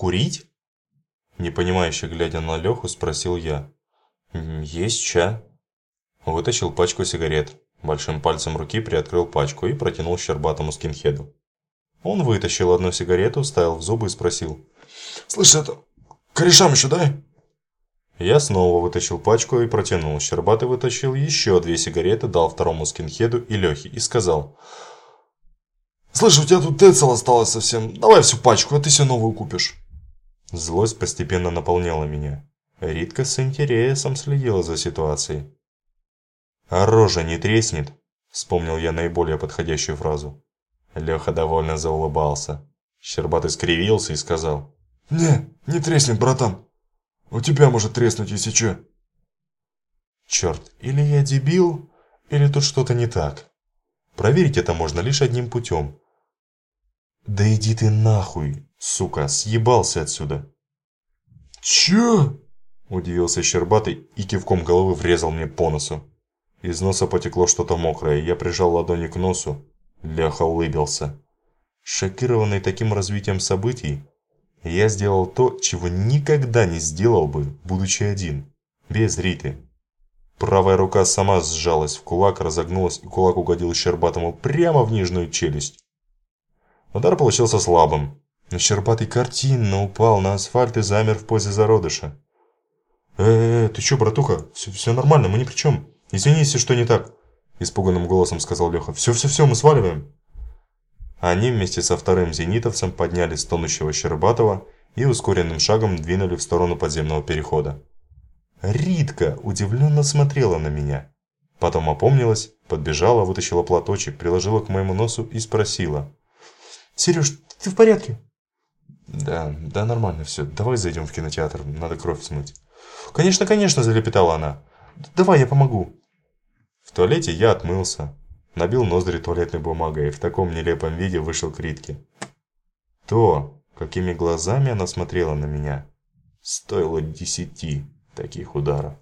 Курить?» Непонимающе глядя на Леху, спросил я. «Есть ча». Вытащил пачку сигарет. Большим пальцем руки приоткрыл пачку и протянул щербатому скинхеду. Он вытащил одну сигарету, вставил в зубы и спросил. «Слышь, это, корешам еще дай?» Я снова вытащил пачку и протянул. Щербатый вытащил еще две сигареты, дал второму скинхеду и Лехе и сказал. «Слышь, у тебя тут тецел осталось совсем. Давай всю пачку, а ты себе новую купишь». Злость постепенно наполняла меня. Ритка с интересом следила за ситуацией. «А рожа не треснет?» – вспомнил я наиболее подходящую фразу. Леха довольно заулыбался. Щербатый скривился и сказал. «Не, не треснет, братан. У тебя может треснуть, если че». Черт, или я дебил, или тут что-то не так. Проверить это можно лишь одним путем. Да иди ты нахуй, сука, съебался отсюда. Че? Удивился Щербатый и кивком головы врезал мне по носу. Из носа потекло что-то мокрое, я прижал ладони к носу. Леха улыбился. Шокированный таким развитием событий, я сделал то, чего никогда не сделал бы, будучи один, без Риты. Правая рука сама сжалась в кулак, разогнулась, и кулак угодил Щербатому прямо в нижнюю челюсть. Удар получился слабым, Щербатый картинно упал на асфальт и замер в позе зародыша. «Э, -э, ты чё, братуха? Все, нормально, мы ни при чем. Извини, если что не так», – испуганным голосом сказал Леха. «Все-все-все, мы сваливаем». Они вместе со вторым зенитовцем подняли стонущего Щербатова и ускоренным шагом двинули в сторону подземного перехода. Ритка удивленно смотрела на меня. Потом опомнилась, подбежала, вытащила платочек, приложила к моему носу и спросила. «Сереж, ты в порядке?» «Да, да нормально все. Давай зайдем в кинотеатр, надо кровь смыть». «Конечно, конечно», – залепетала она. «Давай, я помогу». В туалете я отмылся, набил ноздри туалетной бумагой и в таком нелепом виде вышел к Ритке. То, какими глазами она смотрела на меня, стоило десяти таких ударов.